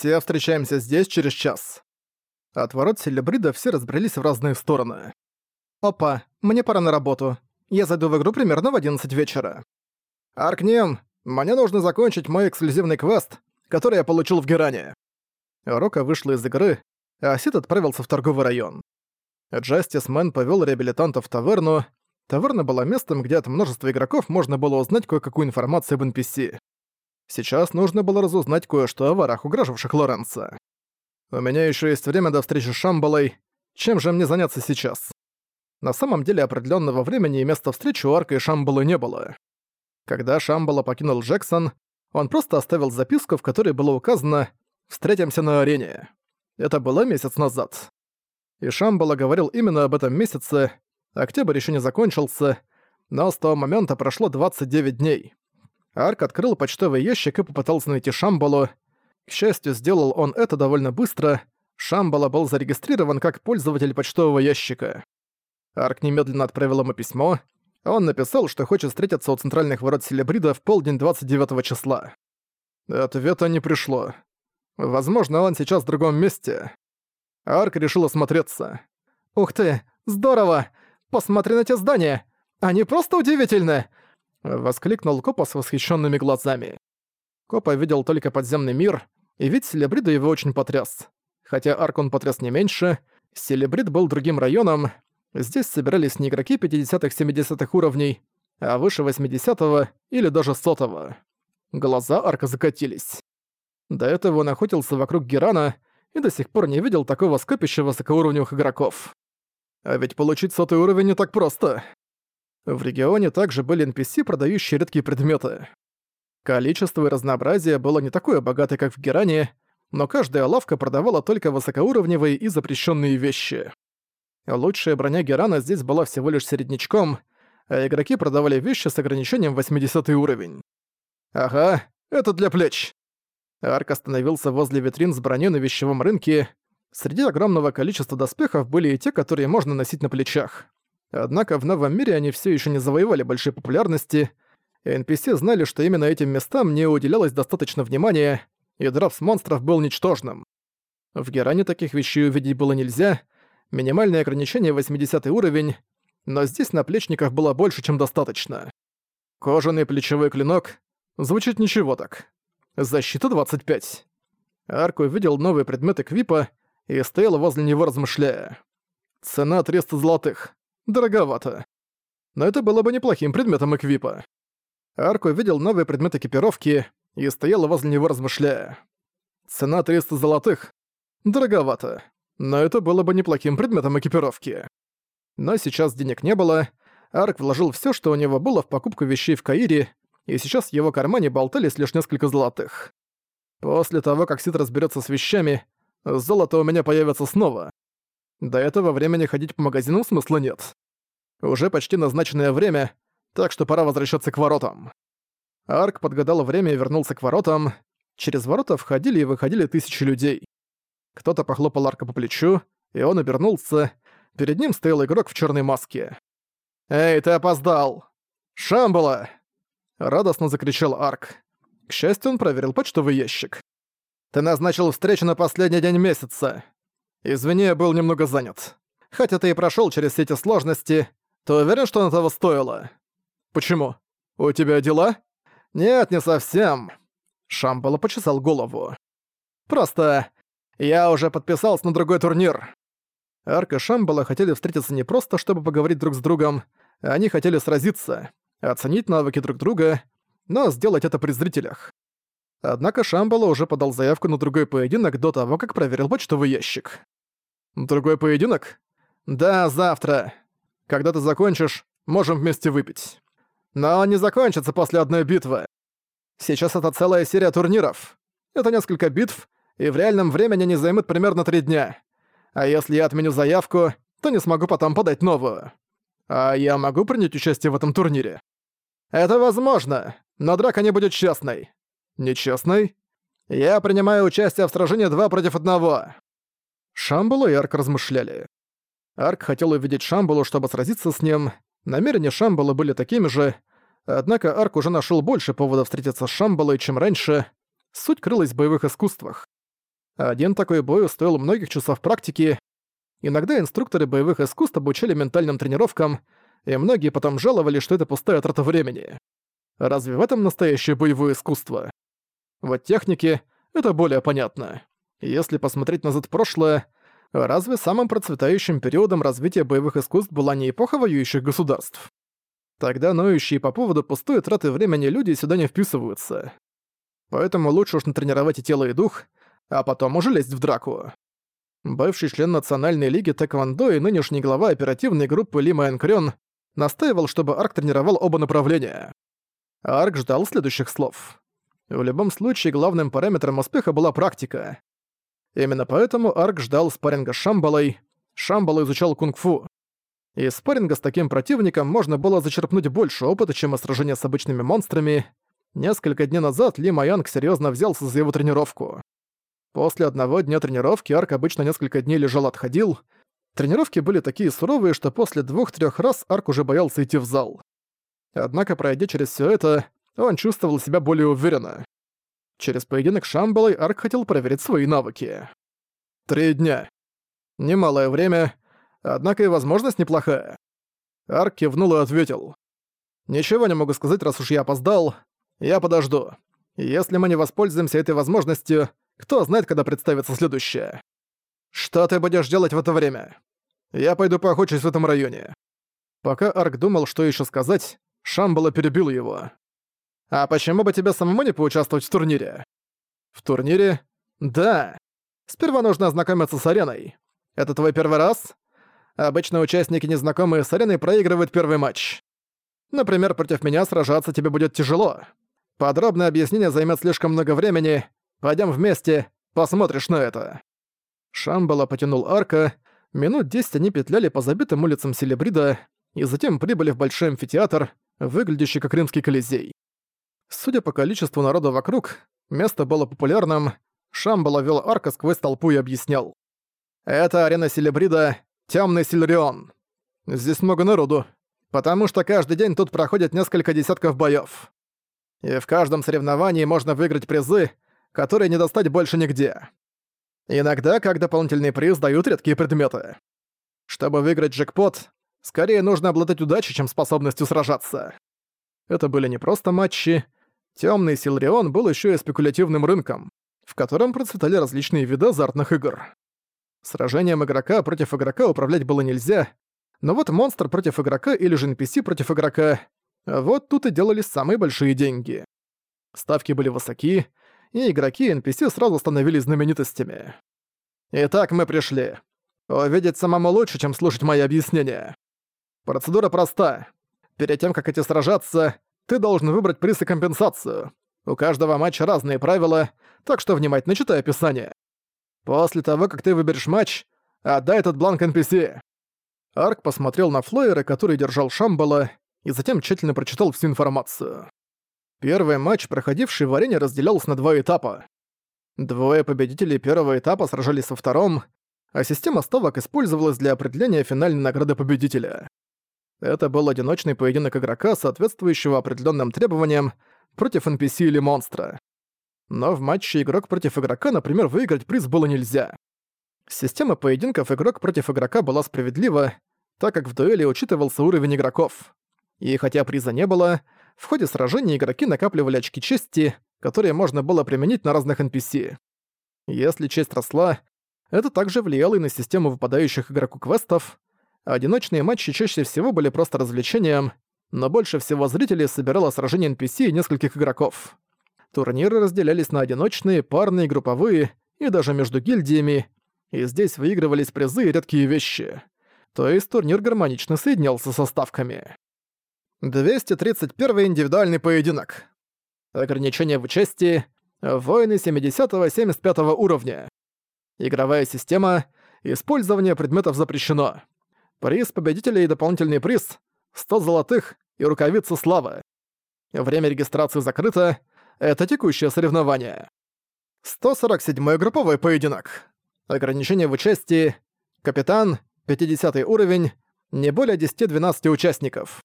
Все встречаемся здесь через час. От ворот Селебрида все разбрелись в разные стороны. Опа, мне пора на работу. Я зайду в игру примерно в 11 вечера. Аркнем, мне нужно закончить мой эксклюзивный квест, который я получил в Геране. Рока вышла из игры, а Сид отправился в торговый район. Джастис Мэн повёл реабилитанта в таверну. Таверна была местом, где от множества игроков можно было узнать кое-какую информацию об NPC. Сейчас нужно было разузнать кое-что о ворах, угрожавших Лоренца. У меня еще есть время до встречи с Шамбалой. Чем же мне заняться сейчас? На самом деле определенного времени и места встречи у Арка и Шамбалы не было. Когда Шамбала покинул Джексон, он просто оставил записку, в которой было указано «Встретимся на арене». Это было месяц назад. И Шамбала говорил именно об этом месяце, октябрь еще не закончился, но с того момента прошло 29 дней. Арк открыл почтовый ящик и попытался найти Шамбалу. К счастью, сделал он это довольно быстро. Шамбала был зарегистрирован как пользователь почтового ящика. Арк немедленно отправил ему письмо. Он написал, что хочет встретиться у центральных ворот Селебрида в полдень 29 числа. Ответа не пришло. Возможно, он сейчас в другом месте. Арк решил осмотреться. «Ух ты, здорово! Посмотри на те здания! Они просто удивительны! Воскликнул Копа с восхищенными глазами. Копа видел только подземный мир, и вид Селебрида его очень потряс. Хотя Аркон потряс не меньше, Селебрид был другим районом, здесь собирались не игроки 50-70 уровней, а выше 80 или даже 100 Глаза Арка закатились. До этого он охотился вокруг Герана и до сих пор не видел такого скопища высокоуровневых игроков. А ведь получить сотый уровень не так просто. В регионе также были NPC, продающие редкие предметы. Количество и разнообразие было не такое богатое, как в Геране, но каждая лавка продавала только высокоуровневые и запрещенные вещи. Лучшая броня Герана здесь была всего лишь середнячком, а игроки продавали вещи с ограничением 80 уровень. «Ага, это для плеч». Арк остановился возле витрин с броней на вещевом рынке. Среди огромного количества доспехов были и те, которые можно носить на плечах. Однако в новом мире они все еще не завоевали большой популярности, и NPC знали, что именно этим местам не уделялось достаточно внимания, и драфт монстров был ничтожным. В Геране таких вещей увидеть было нельзя, минимальное ограничение 80 уровень, но здесь наплечников было больше, чем достаточно. Кожаный плечевой клинок. Звучит ничего так. Защита 25. Арк увидел новые предметы Квипа и стоял возле него, размышляя. Цена 300 золотых. Дороговато. Но это было бы неплохим предметом эквипа. Арк увидел новый предмет экипировки и стоял возле него, размышляя. Цена 300 золотых. Дороговато. Но это было бы неплохим предметом экипировки. Но сейчас денег не было. Арк вложил все, что у него было в покупку вещей в Каире, и сейчас в его кармане болтались лишь несколько золотых. После того, как Сид разберется с вещами, золото у меня появится снова. До этого времени ходить по магазинам смысла нет. Уже почти назначенное время, так что пора возвращаться к воротам. Арк подгадал время и вернулся к воротам. Через ворота входили и выходили тысячи людей. Кто-то похлопал Арка по плечу, и он обернулся. Перед ним стоял игрок в черной маске. «Эй, ты опоздал! Шамбала!» Радостно закричал Арк. К счастью, он проверил почтовый ящик. «Ты назначил встречу на последний день месяца. Извини, я был немного занят. Хотя ты и прошел через все эти сложности, ты уверен, что на того стоило? Почему? У тебя дела? Нет, не совсем. Шамбала почесал голову. Просто я уже подписался на другой турнир. Арк и Шамбала хотели встретиться не просто, чтобы поговорить друг с другом, они хотели сразиться, оценить навыки друг друга, но сделать это при зрителях. Однако Шамбала уже подал заявку на другой поединок до того, как проверил почтовый ящик. «Другой поединок?» «Да, завтра. Когда ты закончишь, можем вместе выпить. Но он не закончится после одной битвы. Сейчас это целая серия турниров. Это несколько битв, и в реальном времени они займут примерно три дня. А если я отменю заявку, то не смогу потом подать новую. А я могу принять участие в этом турнире? Это возможно, но драка не будет честной. Нечестной? Я принимаю участие в сражении два против одного. Шамбала и Арк размышляли. Арк хотел увидеть Шамбалу, чтобы сразиться с ним. Намерения Шамбала были такими же, однако Арк уже нашел больше поводов встретиться с Шамбалой, чем раньше. Суть крылась в боевых искусствах. Один такой бой стоил многих часов практики. Иногда инструкторы боевых искусств обучали ментальным тренировкам, и многие потом жаловали, что это пустая трата времени. Разве в этом настоящее боевое искусство? Вот техники — это более понятно. Если посмотреть назад в прошлое, разве самым процветающим периодом развития боевых искусств была не эпоха воюющих государств? Тогда ноющие по поводу пустой траты времени люди сюда не вписываются. Поэтому лучше уж натренировать и тело, и дух, а потом уже лезть в драку. Бывший член Национальной лиги Тэквондо и нынешний глава оперативной группы Ли Майнкрён настаивал, чтобы Арк тренировал оба направления. Арк ждал следующих слов. В любом случае, главным параметром успеха была практика. Именно поэтому Арк ждал спарринга с Шамбалой. Шамбала изучал кунг-фу. Из спарринга с таким противником можно было зачерпнуть больше опыта, чем из сражения с обычными монстрами. Несколько дней назад Ли Майянг серьезно взялся за его тренировку. После одного дня тренировки Арк обычно несколько дней лежал отходил. Тренировки были такие суровые, что после двух-трех раз Арк уже боялся идти в зал. Однако, пройдя через все это, он чувствовал себя более уверенно. Через поединок с Шамбалой Арк хотел проверить свои навыки. Три дня. Немалое время, однако и возможность неплохая. Арк кивнул и ответил. «Ничего не могу сказать, раз уж я опоздал. Я подожду. Если мы не воспользуемся этой возможностью, кто знает, когда представится следующее. Что ты будешь делать в это время? Я пойду поохочусь в этом районе. Пока Арк думал, что еще сказать, Шамбала перебил его. А почему бы тебе самому не поучаствовать в турнире? В турнире? Да. Сперва нужно ознакомиться с ареной. Это твой первый раз? Обычно участники, незнакомые с ареной, проигрывают первый матч. Например, против меня сражаться тебе будет тяжело. Подробное объяснение займет слишком много времени. Пойдем вместе, посмотришь на это». Шамбала потянул арка. Минут десять они петляли по забитым улицам Селебрида и затем прибыли в большой амфитеатр, выглядящий как римский колизей. Судя по количеству народа вокруг, место было популярным. Шамбала вел арка сквозь толпу и объяснял. «Это арена Селебрида, Тёмный Сильрион. Здесь много народу, потому что каждый день тут проходят несколько десятков боёв и в каждом соревновании можно выиграть призы, которые не достать больше нигде. Иногда как дополнительный приз дают редкие предметы. Чтобы выиграть джекпот, скорее нужно обладать удачей, чем способностью сражаться. Это были не просто матчи. Тёмный Силрион был ещё и спекулятивным рынком, в котором процветали различные виды азартных игр. Сражением игрока против игрока управлять было нельзя, но вот монстр против игрока или же NPC против игрока вот тут и делались самые большие деньги. Ставки были высоки, и игроки и NPC сразу становились знаменитостями. Итак, мы пришли. Увидеть самому лучше, чем слушать мои объяснения. Процедура проста. Перед тем, как идти сражаться, ты должен выбрать приз и компенсацию. У каждого матча разные правила, так что внимательно читай описание. После того, как ты выберешь матч, отдай этот бланк NPC. Арк посмотрел на флоеры, который держал Шамбала, и затем тщательно прочитал всю информацию. Первый матч, проходивший в арене, разделялся на два этапа. Двое победителей первого этапа сражались во втором, а система ставок использовалась для определения финальной награды победителя. Это был одиночный поединок игрока, соответствующего определенным требованиям, против NPC или монстра. Но в матче игрок против игрока, например, выиграть приз было нельзя. Система поединков игрок против игрока была справедлива, так как в дуэли учитывался уровень игроков. И хотя приза не было, в ходе сражения игроки накапливали очки чести, которые можно было применить на разных NPC. Если честь росла, это также влияло и на систему выпадающих игроку квестов. Одиночные матчи чаще всего были просто развлечением, но больше всего зрителей собирало сражение NPC и нескольких игроков. Турниры разделялись на одиночные, парные, групповые и даже между гильдиями, и здесь выигрывались призы и редкие вещи. То есть турнир гармонично соединялся со ставками. 231 индивидуальный поединок. Ограничение в участии. Воины 70-75 уровня. Игровая система. Использование предметов запрещено. Приз победителя и дополнительный приз — 100 золотых и рукавицы славы. Время регистрации закрыто. Это текущее соревнование. 147 групповой поединок. Ограничение в участии. Капитан, 50 уровень, не более 10-12 участников.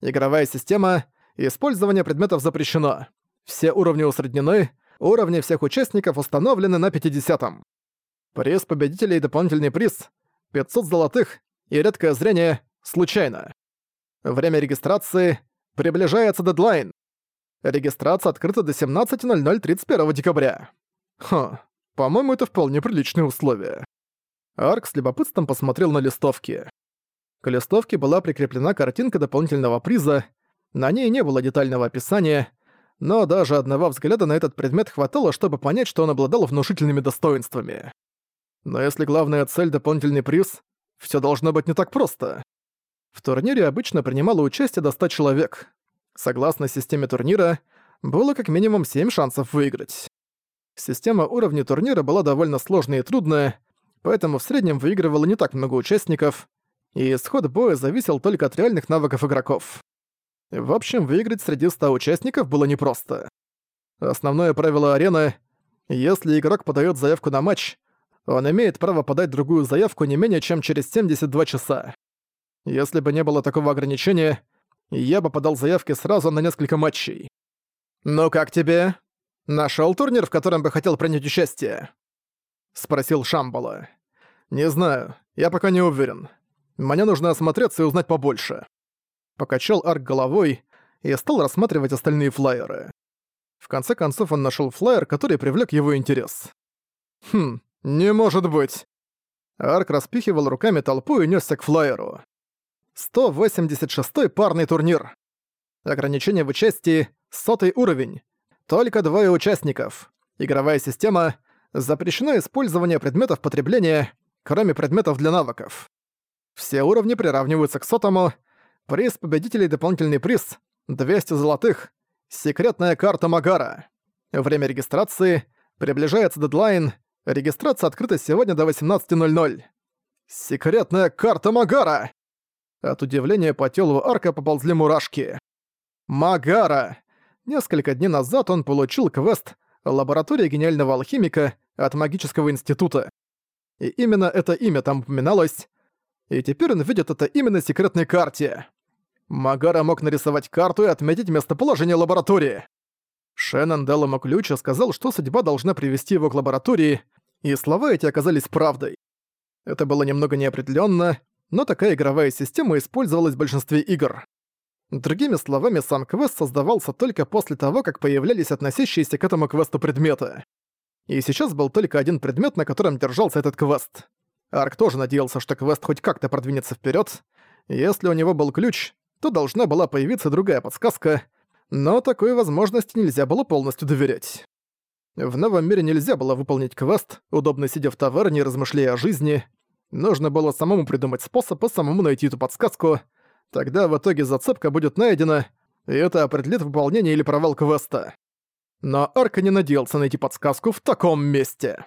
Игровая система. Использование предметов запрещено. Все уровни усреднены. Уровни всех участников установлены на 50-м. Приз победителей и дополнительный приз — 500 золотых и редкое зрение случайно. Время регистрации приближается дедлайн. Регистрация открыта до 17.00 31 декабря. Хм, по-моему, это вполне приличные условия. Арк с любопытством посмотрел на листовки. К листовке была прикреплена картинка дополнительного приза, на ней не было детального описания, но даже одного взгляда на этот предмет хватало, чтобы понять, что он обладал внушительными достоинствами. Но если главная цель — дополнительный приз, все должно быть не так просто. В турнире обычно принимало участие до 100 человек. Согласно системе турнира, было как минимум 7 шансов выиграть. Система уровней турнира была довольно сложная и трудная, поэтому в среднем выигрывало не так много участников, и исход боя зависел только от реальных навыков игроков. В общем, выиграть среди 100 участников было непросто. Основное правило арены — если игрок подает заявку на матч, он имеет право подать другую заявку не менее чем через 72 часа. Если бы не было такого ограничения, я бы подал заявки сразу на несколько матчей. «Ну как тебе? Нашёл турнир, в котором бы хотел принять участие?» — спросил Шамбала. «Не знаю, я пока не уверен. Мне нужно осмотреться и узнать побольше». Покачал Арк головой и стал рассматривать остальные флайеры. В конце концов он нашёл флайер, который привлёк его интерес. «Хм, не может быть!» Арк распихивал руками толпу и нёсся к флайеру. 186-й парный турнир. Ограничение в участии — сотый уровень. Только двое участников. Игровая система — запрещено использование предметов потребления, кроме предметов для навыков. Все уровни приравниваются к сотому, приз победителей дополнительный приз — 200 золотых, секретная карта Магара. Время регистрации, приближается дедлайн, регистрация открыта сегодня до 18.00. Секретная карта Магара! От удивления по телу Арка поползли мурашки. Магара! Несколько дней назад он получил квест «Лаборатория гениального алхимика» от магического института. И именно это имя там упоминалось, и теперь он видит это именно на секретной карте. Магара мог нарисовать карту и отметить местоположение лаборатории. Шеннон дал ему ключ и сказал, что судьба должна привести его к лаборатории, и слова эти оказались правдой. Это было немного неопределенно, но такая игровая система использовалась в большинстве игр. Другими словами, сам квест создавался только после того, как появлялись относящиеся к этому квесту предметы. И сейчас был только один предмет, на котором держался этот квест. Арк тоже надеялся, что квест хоть как-то продвинется вперед. Если у него был ключ, то должна была появиться другая подсказка, но такой возможности нельзя было полностью доверять. В новом мире нельзя было выполнить квест, удобно сидя в таверне, размышляя о жизни. Нужно было самому придумать способ и самому найти эту подсказку. Тогда в итоге зацепка будет найдена, и это определит выполнение или провал квеста но Арка не надеялся найти подсказку в таком месте.